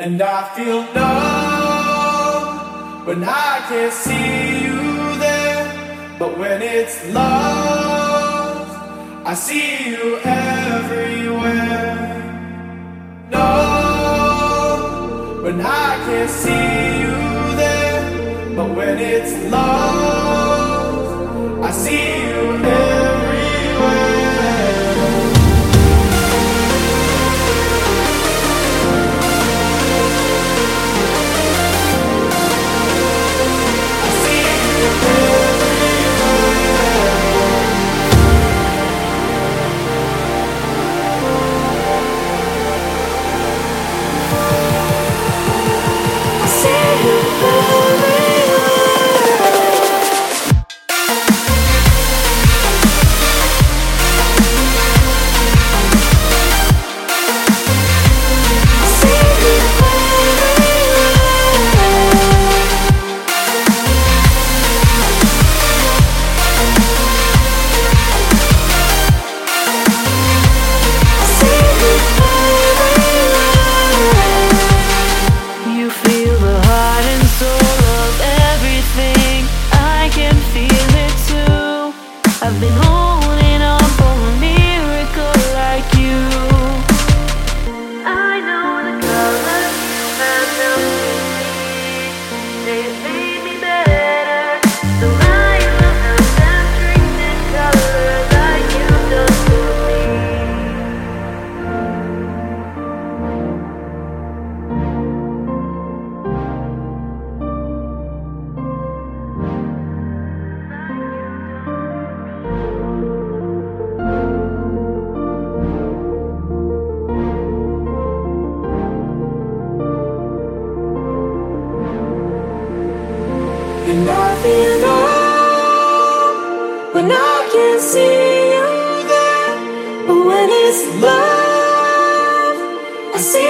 And I feel numb when I can't see you there. But when it's love, I see you everywhere. No, when I can't see you there. But when it's love, I see I've been see